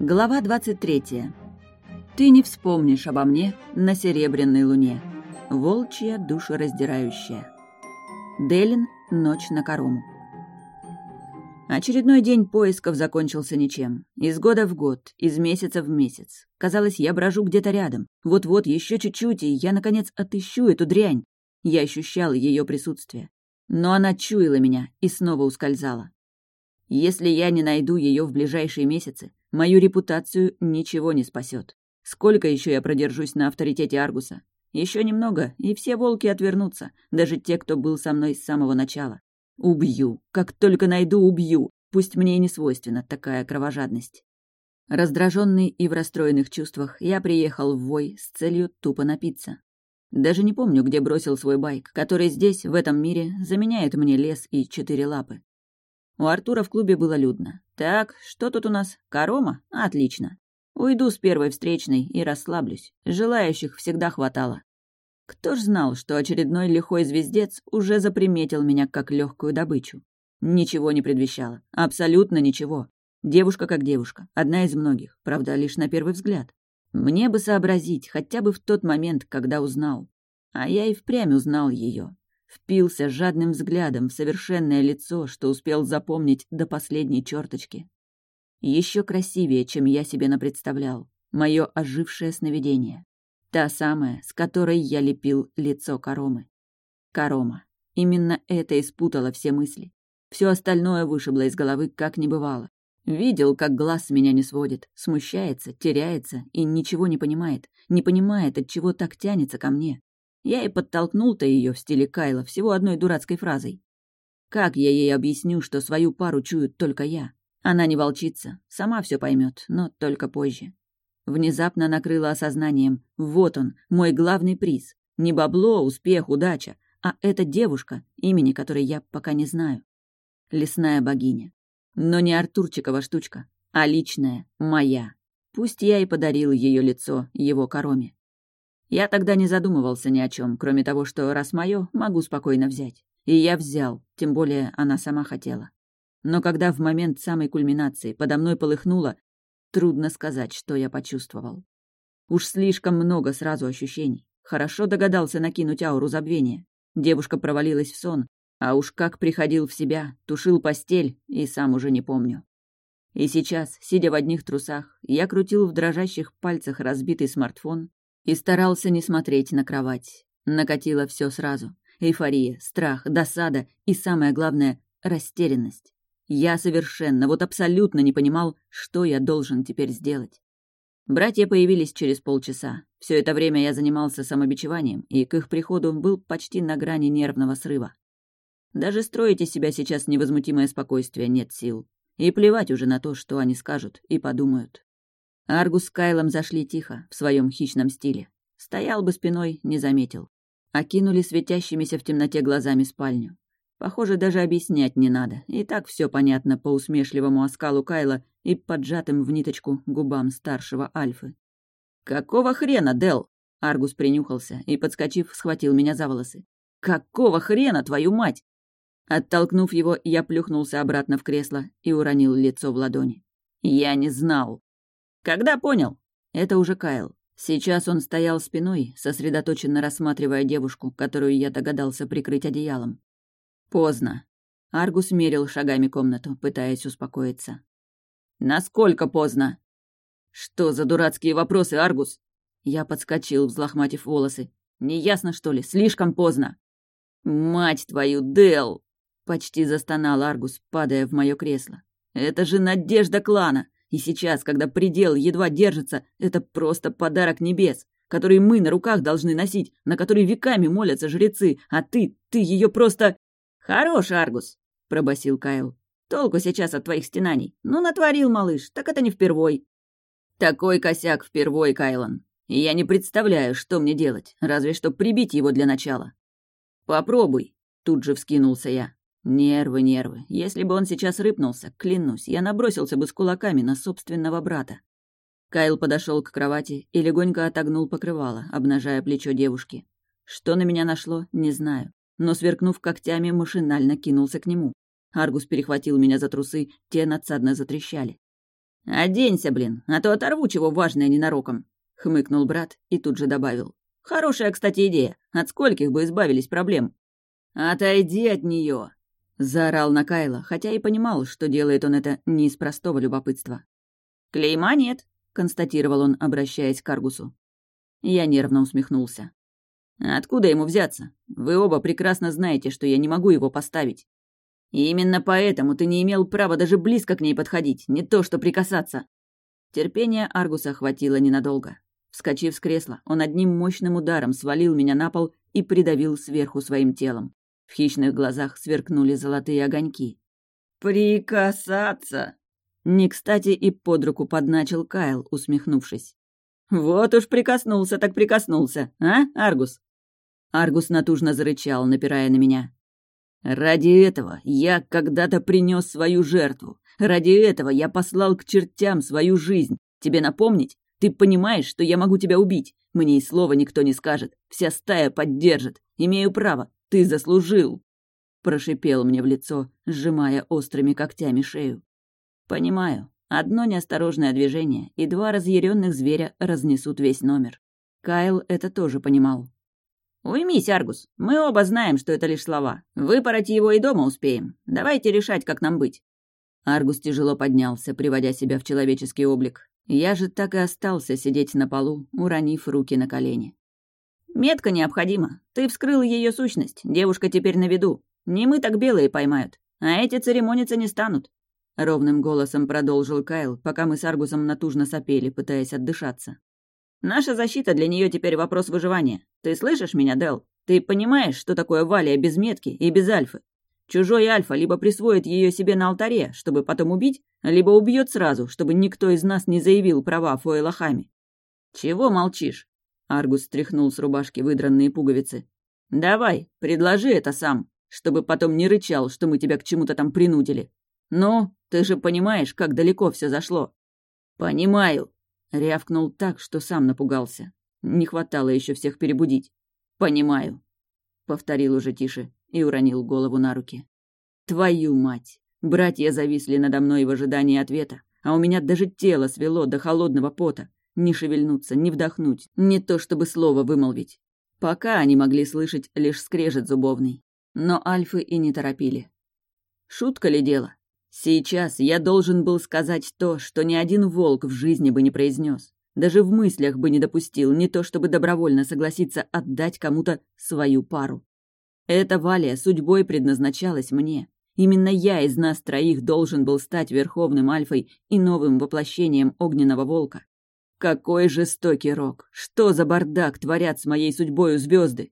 Глава 23. Ты не вспомнишь обо мне на серебряной луне. Волчья душераздирающая. Делин. Ночь на Корому. Очередной день поисков закончился ничем. Из года в год, из месяца в месяц. Казалось, я брожу где-то рядом. Вот-вот, еще чуть-чуть, и я, наконец, отыщу эту дрянь. Я ощущала ее присутствие. Но она чуяла меня и снова ускользала. Если я не найду ее в ближайшие месяцы, мою репутацию ничего не спасет. Сколько еще я продержусь на авторитете Аргуса? Еще немного, и все волки отвернутся, даже те, кто был со мной с самого начала. Убью. Как только найду, убью. Пусть мне и не свойственна такая кровожадность. Раздраженный и в расстроенных чувствах, я приехал в Вой с целью тупо напиться. Даже не помню, где бросил свой байк, который здесь, в этом мире, заменяет мне лес и четыре лапы. У Артура в клубе было людно. Так, что тут у нас? Корома? Отлично. Уйду с первой встречной и расслаблюсь. Желающих всегда хватало. Кто ж знал, что очередной лихой звездец уже заприметил меня как легкую добычу? Ничего не предвещало. Абсолютно ничего. Девушка как девушка. Одна из многих. Правда, лишь на первый взгляд. Мне бы сообразить, хотя бы в тот момент, когда узнал. А я и впрямь узнал ее впился жадным взглядом в совершенное лицо, что успел запомнить до последней черточки. Еще красивее, чем я себе напредставлял, мое ожившее сновидение. Та самая, с которой я лепил лицо Коромы. Корома. Именно это испутало все мысли. Все остальное вышибло из головы, как не бывало. Видел, как глаз меня не сводит, смущается, теряется и ничего не понимает, не понимает, от чего так тянется ко мне. Я и подтолкнул-то ее в стиле Кайла всего одной дурацкой фразой. Как я ей объясню, что свою пару чуют только я? Она не волчица, сама все поймет, но только позже. Внезапно накрыло осознанием. Вот он, мой главный приз. Не бабло, успех, удача, а эта девушка, имени которой я пока не знаю. Лесная богиня. Но не Артурчикова штучка, а личная, моя. Пусть я и подарил ее лицо его короме. Я тогда не задумывался ни о чем, кроме того, что раз мое, могу спокойно взять. И я взял, тем более она сама хотела. Но когда в момент самой кульминации подо мной полыхнуло, трудно сказать, что я почувствовал. Уж слишком много сразу ощущений. Хорошо догадался накинуть ауру забвения. Девушка провалилась в сон, а уж как приходил в себя, тушил постель, и сам уже не помню. И сейчас, сидя в одних трусах, я крутил в дрожащих пальцах разбитый смартфон и старался не смотреть на кровать. Накатило все сразу. Эйфория, страх, досада и, самое главное, растерянность. Я совершенно, вот абсолютно не понимал, что я должен теперь сделать. Братья появились через полчаса. Все это время я занимался самобичеванием, и к их приходу был почти на грани нервного срыва. Даже строить из себя сейчас невозмутимое спокойствие нет сил. И плевать уже на то, что они скажут и подумают. Аргус с Кайлом зашли тихо, в своем хищном стиле. Стоял бы спиной, не заметил. Окинули светящимися в темноте глазами спальню. Похоже, даже объяснять не надо. И так все понятно по усмешливому оскалу Кайла и поджатым в ниточку губам старшего Альфы. «Какого хрена, Дел? Аргус принюхался и, подскочив, схватил меня за волосы. «Какого хрена, твою мать?» Оттолкнув его, я плюхнулся обратно в кресло и уронил лицо в ладони. «Я не знал». «Когда понял?» Это уже Кайл. Сейчас он стоял спиной, сосредоточенно рассматривая девушку, которую я догадался прикрыть одеялом. Поздно. Аргус мерил шагами комнату, пытаясь успокоиться. «Насколько поздно?» «Что за дурацкие вопросы, Аргус?» Я подскочил, взлохматив волосы. «Неясно, что ли? Слишком поздно!» «Мать твою, Дел! Почти застонал Аргус, падая в мое кресло. «Это же надежда клана! И сейчас, когда предел едва держится, это просто подарок небес, который мы на руках должны носить, на который веками молятся жрецы, а ты, ты ее просто... Хорош, Аргус, пробасил Кайл. Толку сейчас от твоих стенаний. Ну, натворил, малыш, так это не впервой. Такой косяк впервой, Кайлан. Я не представляю, что мне делать, разве что прибить его для начала. Попробуй, тут же вскинулся я. Нервы, нервы. Если бы он сейчас рыпнулся, клянусь, я набросился бы с кулаками на собственного брата. Кайл подошел к кровати и легонько отогнул покрывало, обнажая плечо девушки. Что на меня нашло, не знаю. Но, сверкнув когтями, машинально кинулся к нему. Аргус перехватил меня за трусы, те надсадно затрещали. «Оденься, блин, а то оторву чего важное ненароком», — хмыкнул брат и тут же добавил. «Хорошая, кстати, идея. От скольких бы избавились проблем?» «Отойди от нее, заорал на Кайла, хотя и понимал, что делает он это не из простого любопытства. «Клейма нет», — констатировал он, обращаясь к Аргусу. Я нервно усмехнулся. «Откуда ему взяться? Вы оба прекрасно знаете, что я не могу его поставить. И именно поэтому ты не имел права даже близко к ней подходить, не то что прикасаться». Терпения Аргуса хватило ненадолго. Вскочив с кресла, он одним мощным ударом свалил меня на пол и придавил сверху своим телом. В хищных глазах сверкнули золотые огоньки. «Прикасаться!» Не кстати и под руку подначил Кайл, усмехнувшись. «Вот уж прикоснулся, так прикоснулся, а, Аргус?» Аргус натужно зарычал, напирая на меня. «Ради этого я когда-то принес свою жертву. Ради этого я послал к чертям свою жизнь. Тебе напомнить? Ты понимаешь, что я могу тебя убить? Мне и слова никто не скажет. Вся стая поддержит. Имею право. Ты заслужил!» Прошипел мне в лицо, сжимая острыми когтями шею. «Понимаю. Одно неосторожное движение, и два разъяренных зверя разнесут весь номер. Кайл это тоже понимал. «Уймись, Аргус. Мы оба знаем, что это лишь слова. Выпороть его и дома успеем. Давайте решать, как нам быть». Аргус тяжело поднялся, приводя себя в человеческий облик. Я же так и остался сидеть на полу, уронив руки на колени. «Метка необходима. Ты вскрыл ее сущность. Девушка теперь на виду. Не мы так белые поймают. А эти церемониться не станут. Ровным голосом продолжил Кайл, пока мы с Аргусом натужно сопели, пытаясь отдышаться. «Наша защита для нее теперь вопрос выживания. Ты слышишь меня, Дел? Ты понимаешь, что такое Валия без метки и без Альфы? Чужой Альфа либо присвоит ее себе на алтаре, чтобы потом убить, либо убьет сразу, чтобы никто из нас не заявил права Фоэлахами. «Чего молчишь?» Аргус стряхнул с рубашки выдранные пуговицы. «Давай, предложи это сам, чтобы потом не рычал, что мы тебя к чему-то там принудили. Ну, ты же понимаешь, как далеко все зашло?» «Понимаю», — рявкнул так, что сам напугался. Не хватало еще всех перебудить. «Понимаю», — повторил уже тише и уронил голову на руки. «Твою мать! Братья зависли надо мной в ожидании ответа, а у меня даже тело свело до холодного пота. Не шевельнуться, не вдохнуть, не то чтобы слово вымолвить. Пока они могли слышать лишь скрежет зубовный. Но альфы и не торопили. Шутка ли дело? Сейчас я должен был сказать то, что ни один волк в жизни бы не произнес. Даже в мыслях бы не допустил, не то чтобы добровольно согласиться отдать кому-то свою пару. Эта Валия судьбой предназначалась мне. Именно я из нас троих должен был стать верховным альфой и новым воплощением огненного волка. Какой жестокий рок! Что за бардак творят с моей судьбою звезды?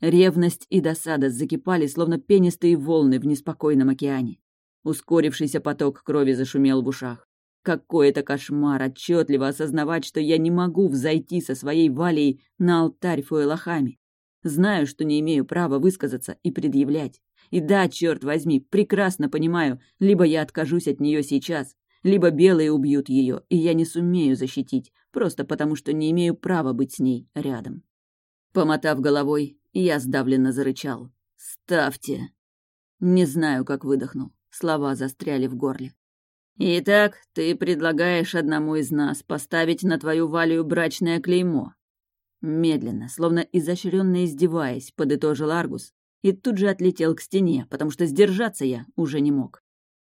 Ревность и досада закипали, словно пенистые волны в неспокойном океане. Ускорившийся поток крови зашумел в ушах. Какой это кошмар отчетливо осознавать, что я не могу взойти со своей Валей на алтарь Фуэлахами. Знаю, что не имею права высказаться и предъявлять. И да, черт возьми, прекрасно понимаю, либо я откажусь от нее сейчас, либо белые убьют ее, и я не сумею защитить, просто потому что не имею права быть с ней рядом. Помотав головой, я сдавленно зарычал. «Ставьте!» Не знаю, как выдохнул. Слова застряли в горле. «Итак, ты предлагаешь одному из нас поставить на твою Валию брачное клеймо?» Медленно, словно изощренно издеваясь, подытожил Аргус и тут же отлетел к стене, потому что сдержаться я уже не мог.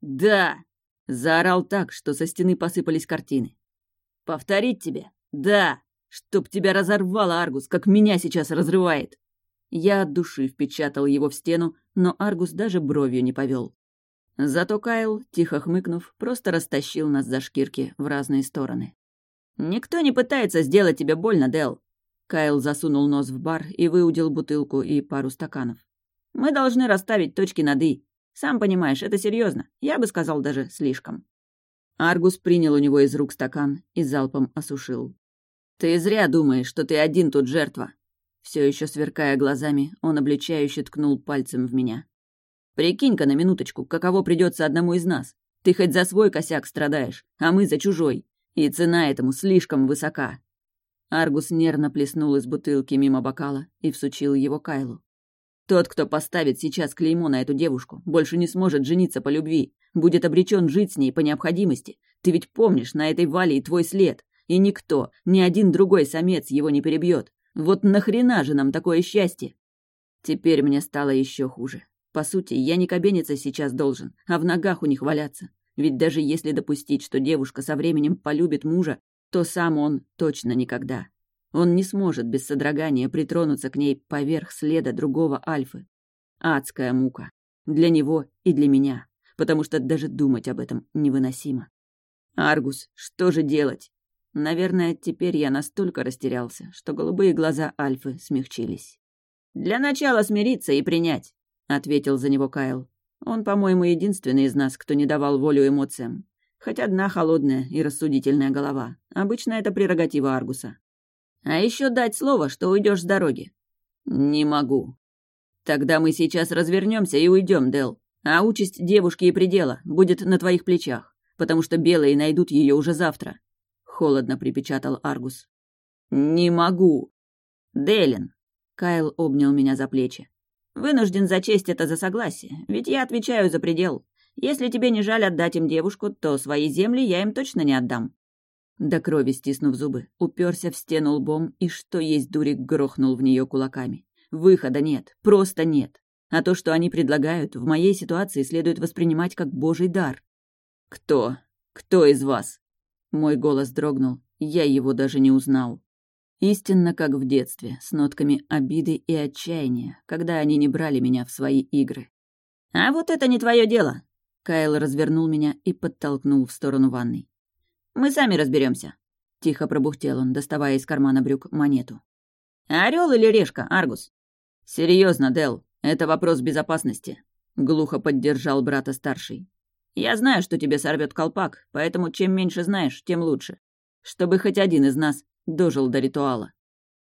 «Да!» — заорал так, что со стены посыпались картины. «Повторить тебе? Да! Чтоб тебя разорвало, Аргус, как меня сейчас разрывает!» Я от души впечатал его в стену, но Аргус даже бровью не повел. Зато Кайл, тихо хмыкнув, просто растащил нас за шкирки в разные стороны. «Никто не пытается сделать тебе больно, Дел. Кайл засунул нос в бар и выудил бутылку и пару стаканов. «Мы должны расставить точки над «и». Сам понимаешь, это серьезно. Я бы сказал даже слишком». Аргус принял у него из рук стакан и залпом осушил. «Ты зря думаешь, что ты один тут жертва». Все еще сверкая глазами, он обличающе ткнул пальцем в меня. Прикинь-ка на минуточку, каково придется одному из нас. Ты хоть за свой косяк страдаешь, а мы за чужой. И цена этому слишком высока». Аргус нервно плеснул из бутылки мимо бокала и всучил его Кайлу. «Тот, кто поставит сейчас клеймо на эту девушку, больше не сможет жениться по любви, будет обречен жить с ней по необходимости. Ты ведь помнишь на этой Вале твой след. И никто, ни один другой самец его не перебьет. Вот нахрена же нам такое счастье? Теперь мне стало еще хуже. По сути, я не кабениться сейчас должен, а в ногах у них валяться. Ведь даже если допустить, что девушка со временем полюбит мужа, то сам он точно никогда. Он не сможет без содрогания притронуться к ней поверх следа другого Альфы. Адская мука. Для него и для меня. Потому что даже думать об этом невыносимо. Аргус, что же делать? Наверное, теперь я настолько растерялся, что голубые глаза Альфы смягчились. «Для начала смириться и принять», — ответил за него Кайл. Он, по-моему, единственный из нас, кто не давал волю эмоциям. Хоть одна холодная и рассудительная голова. Обычно это прерогатива Аргуса. А еще дать слово, что уйдешь с дороги. Не могу. Тогда мы сейчас развернемся и уйдем, Дел. А участь девушки и предела будет на твоих плечах, потому что белые найдут ее уже завтра. Холодно припечатал Аргус. Не могу. Делин. Кайл обнял меня за плечи. Вынужден зачесть это за согласие, ведь я отвечаю за предел. Если тебе не жаль отдать им девушку, то свои земли я им точно не отдам. До крови стиснув зубы, уперся в стену лбом и, что есть дурик, грохнул в нее кулаками. Выхода нет, просто нет. А то, что они предлагают, в моей ситуации следует воспринимать как божий дар. «Кто? Кто из вас?» Мой голос дрогнул, я его даже не узнал. Истинно как в детстве, с нотками обиды и отчаяния, когда они не брали меня в свои игры. «А вот это не твое дело!» Кайл развернул меня и подтолкнул в сторону ванной. Мы сами разберемся. Тихо пробухтел он, доставая из кармана брюк монету. Орел или решка, Аргус? Серьезно, Дел, это вопрос безопасности. Глухо поддержал брата старший. Я знаю, что тебе сорвет колпак, поэтому чем меньше знаешь, тем лучше. Чтобы хоть один из нас дожил до ритуала.